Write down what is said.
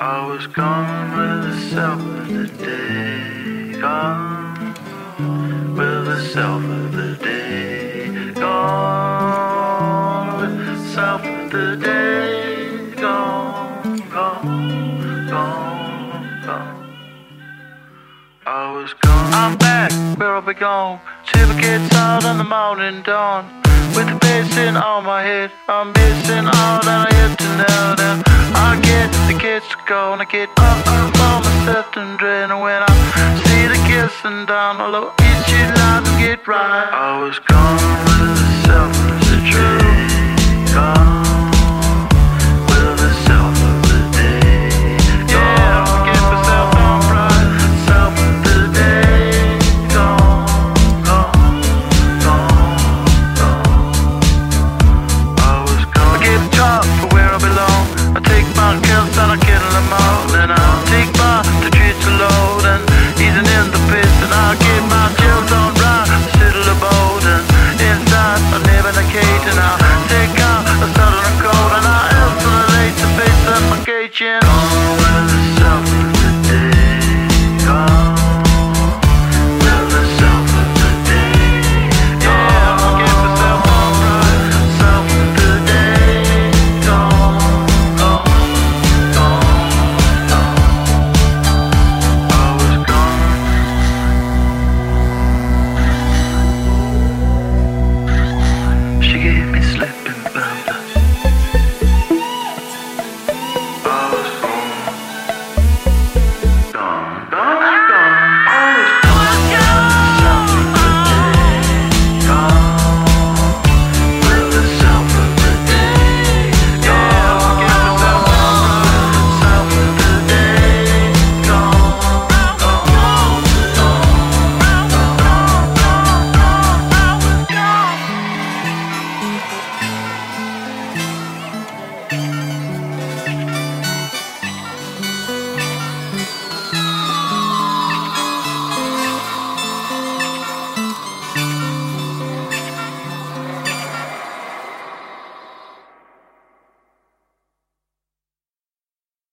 I was gone with the self of the day. Gone with the self of the day. Gone with the self of the day. Gone, gone, gone, gone. I was gone. I'm back where I belong. Till it gets out in the morning dawn. With the bass in on my head, I'm missing all that I have to know. Now I get the kids to go and I get up, up on myself and drain. When I see the kissing down, I'll eat you loud and get right. I was gone with the self of the truth.